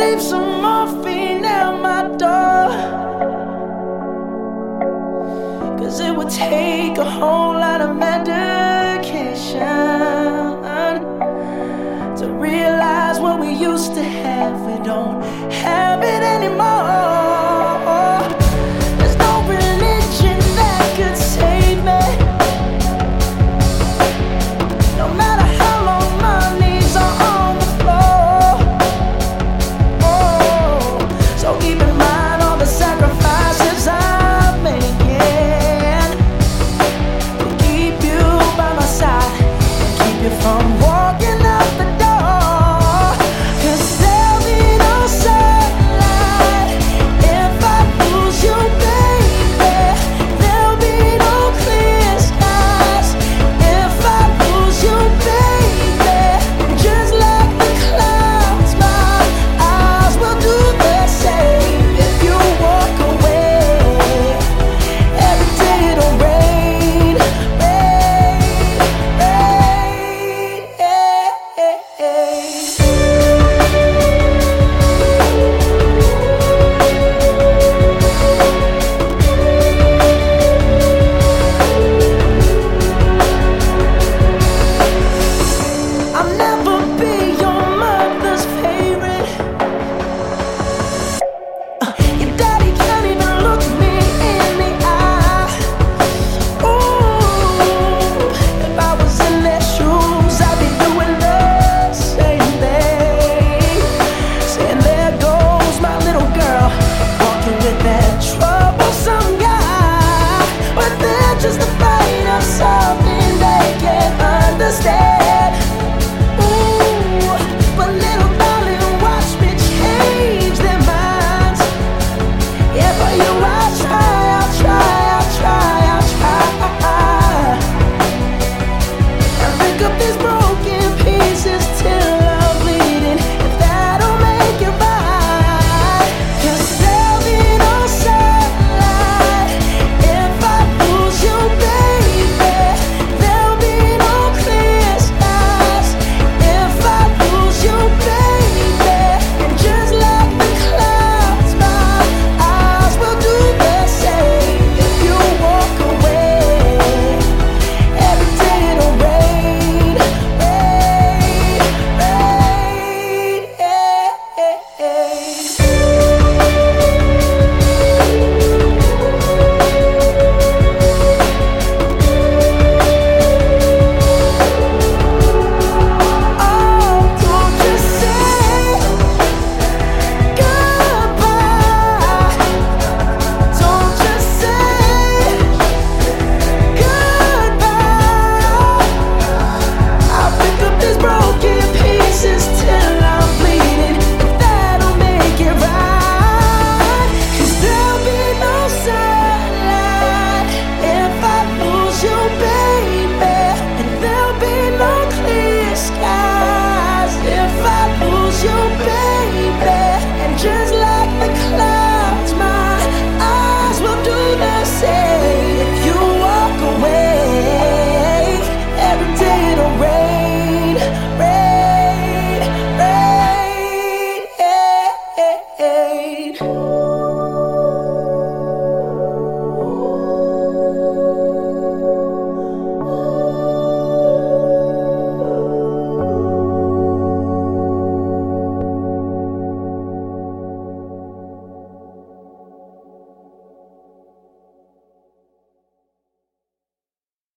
leave some morphine at my door. Cause it would take a whole lot of medication to realize what we used to have. We don't have it anymore.